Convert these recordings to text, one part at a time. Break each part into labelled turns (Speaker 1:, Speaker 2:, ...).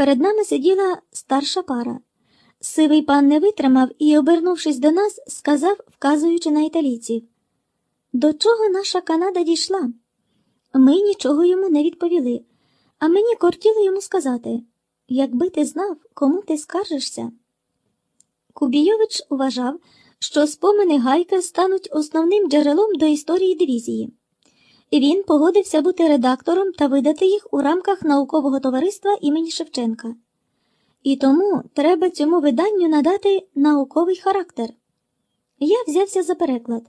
Speaker 1: Перед нами сиділа старша пара. Сивий пан не витримав і, обернувшись до нас, сказав, вказуючи на італійців. До чого наша Канада дійшла? Ми нічого йому не відповіли, а мені кортіло йому сказати якби ти знав, кому ти скаржишся. Кубійович вважав, що спомини Гайка стануть основним джерелом до історії дивізії. Він погодився бути редактором та видати їх у рамках наукового товариства імені Шевченка. І тому треба цьому виданню надати науковий характер. Я взявся за переклад.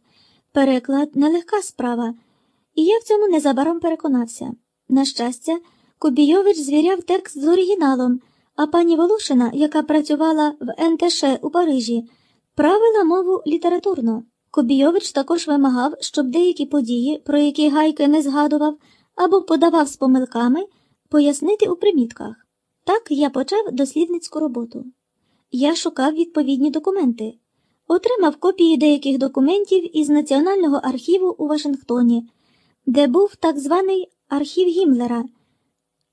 Speaker 1: Переклад нелегка справа, і я в цьому незабаром переконався. На щастя, Кубійович звіряв текст з оригіналом, а пані Волошина, яка працювала в НТШ у Парижі, правила мову літературно. Кубійович також вимагав, щоб деякі події, про які Гайке не згадував або подавав з помилками, пояснити у примітках. Так я почав дослідницьку роботу. Я шукав відповідні документи, отримав копії деяких документів із Національного архіву у Вашингтоні, де був так званий архів Гімлера.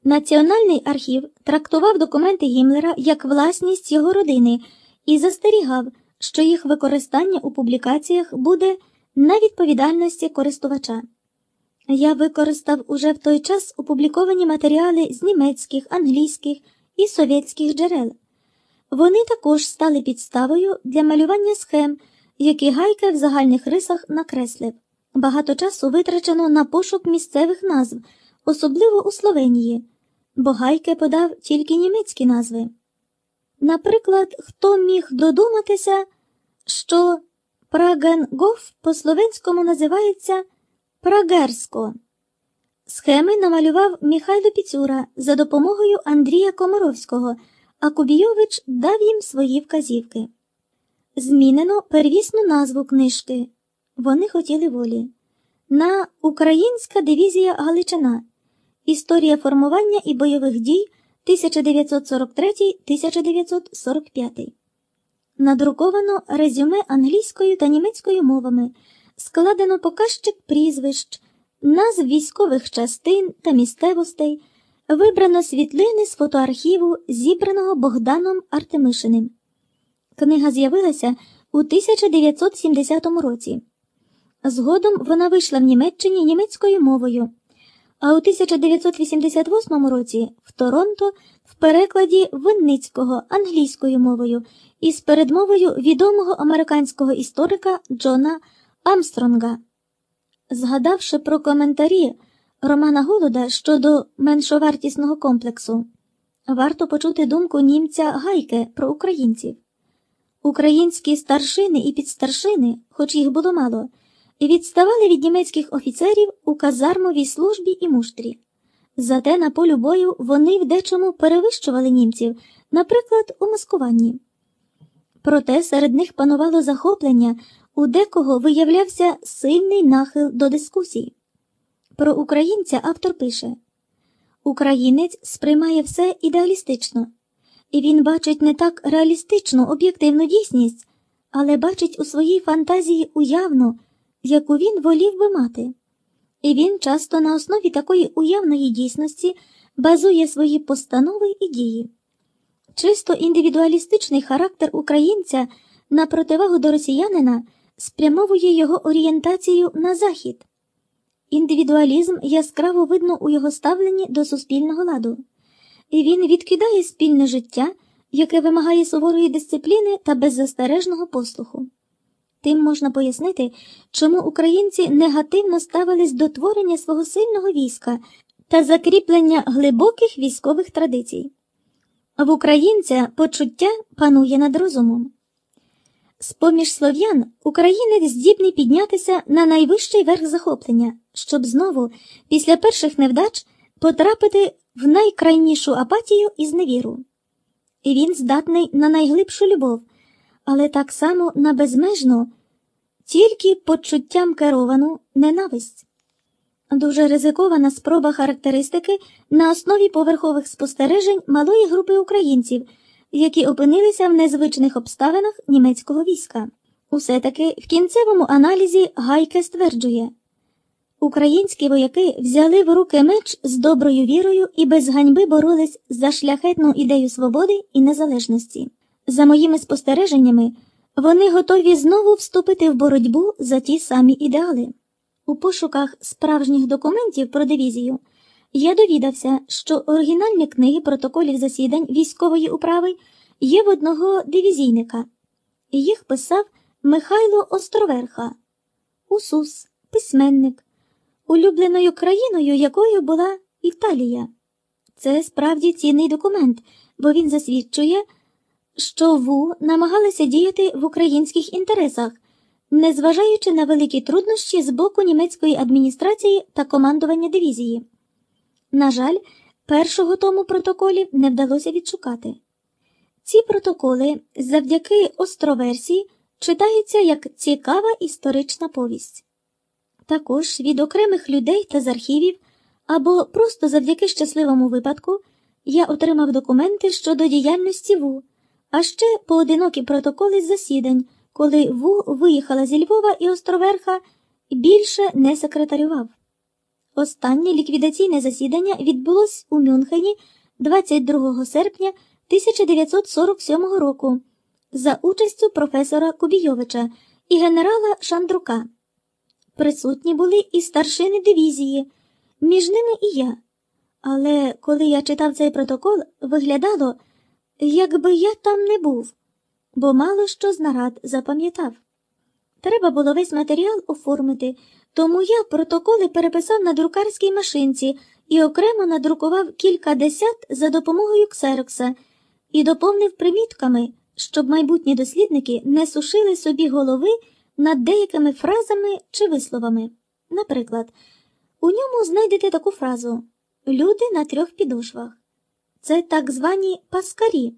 Speaker 1: Національний архів трактував документи Гімлера як власність його родини і застерігав, що їх використання у публікаціях буде на відповідальності користувача. Я використав уже в той час опубліковані матеріали з німецьких, англійських і совєтських джерел. Вони також стали підставою для малювання схем, які Гайка в загальних рисах накреслив. Багато часу витрачено на пошук місцевих назв, особливо у Словенії, бо Гайке подав тільки німецькі назви. Наприклад, хто міг додуматися, що Прагенгоф по-словенському називається Прагерсько. Схеми намалював Михайло Піцюра за допомогою Андрія Комаровського, а Кубійович дав їм свої вказівки. Змінено первісну назву книжки. Вони хотіли волі. На Українська дивізія Галичина. Історія формування і бойових дій 1943-1945. Надруковано резюме англійською та німецькою мовами, складено показчик прізвищ, назв військових частин та місцевостей, вибрано світлини з фотоархіву, зібраного Богданом Артемишиним. Книга з'явилася у 1970 році. Згодом вона вийшла в Німеччині німецькою мовою, а у 1988 році в Торонто в перекладі Винницького англійською мовою із передмовою відомого американського історика Джона Амстронга. Згадавши про коментарі Романа Голода щодо меншовартісного комплексу, варто почути думку німця Гайке про українців. Українські старшини і підстаршини, хоч їх було мало, відставали від німецьких офіцерів у казармовій службі і муштрі. Зате на полю бою вони в дечому перевищували німців, наприклад, у маскуванні. Проте серед них панувало захоплення, у декого виявлявся сильний нахил до дискусій. Про українця автор пише Українець сприймає все ідеалістично, і він бачить не так реалістичну об'єктивну дійсність, але бачить у своїй фантазії уявну, яку він волів би мати. І він часто на основі такої уявної дійсності базує свої постанови і дії. Чисто індивідуалістичний характер українця на противагу до росіянина спрямовує його орієнтацію на захід. Індивідуалізм яскраво видно у його ставленні до суспільного ладу, і він відкидає спільне життя, яке вимагає суворої дисципліни та беззастережного послуху. Тим можна пояснити, чому українці негативно ставились до творення свого сильного війська та закріплення глибоких військових традицій. В українця почуття панує над розумом. З поміж слов'ян українець здібний піднятися на найвищий верх захоплення, щоб знову, після перших невдач, потрапити в найкрайнішу апатію і зневіру. І він здатний на найглибшу любов, але так само на безмежну, тільки почуттям керовану ненависть. Дуже ризикована спроба характеристики на основі поверхових спостережень малої групи українців, які опинилися в незвичних обставинах німецького війська. Усе таки в кінцевому аналізі Гайке стверджує Українські вояки взяли в руки меч з доброю вірою і без ганьби боролись за шляхетну ідею свободи і незалежності. За моїми спостереженнями, вони готові знову вступити в боротьбу за ті самі ідеали. У пошуках справжніх документів про дивізію я довідався, що оригінальні книги протоколів засідань військової управи є в одного дивізійника. Їх писав Михайло Островерха, Усус, письменник, улюбленою країною якою була Італія. Це справді цінний документ, бо він засвідчує, що ВУ намагалися діяти в українських інтересах, незважаючи на великі труднощі з боку німецької адміністрації та командування дивізії. На жаль, першого тому протоколів не вдалося відшукати. Ці протоколи завдяки островерсії читаються як цікава історична повість. Також від окремих людей та з архівів або просто завдяки щасливому випадку я отримав документи щодо діяльності ВУ, а ще поодинокі протоколи з засідань, коли ВУ виїхала зі Львова і Островерха більше не секретарював. Останнє ліквідаційне засідання відбулось у Мюнхені 22 серпня 1947 року за участю професора Кубійовича і генерала Шандрука. Присутні були і старшини дивізії, між ними і я. Але коли я читав цей протокол, виглядало, якби я там не був, бо мало що з нарад запам'ятав. Треба було весь матеріал оформити, тому я протоколи переписав на друкарській машинці і окремо надрукував кілька десят за допомогою ксерокса і доповнив примітками, щоб майбутні дослідники не сушили собі голови над деякими фразами чи висловами. Наприклад, у ньому знайдете таку фразу Люди на трьох підошвах. Це так звані паскарі.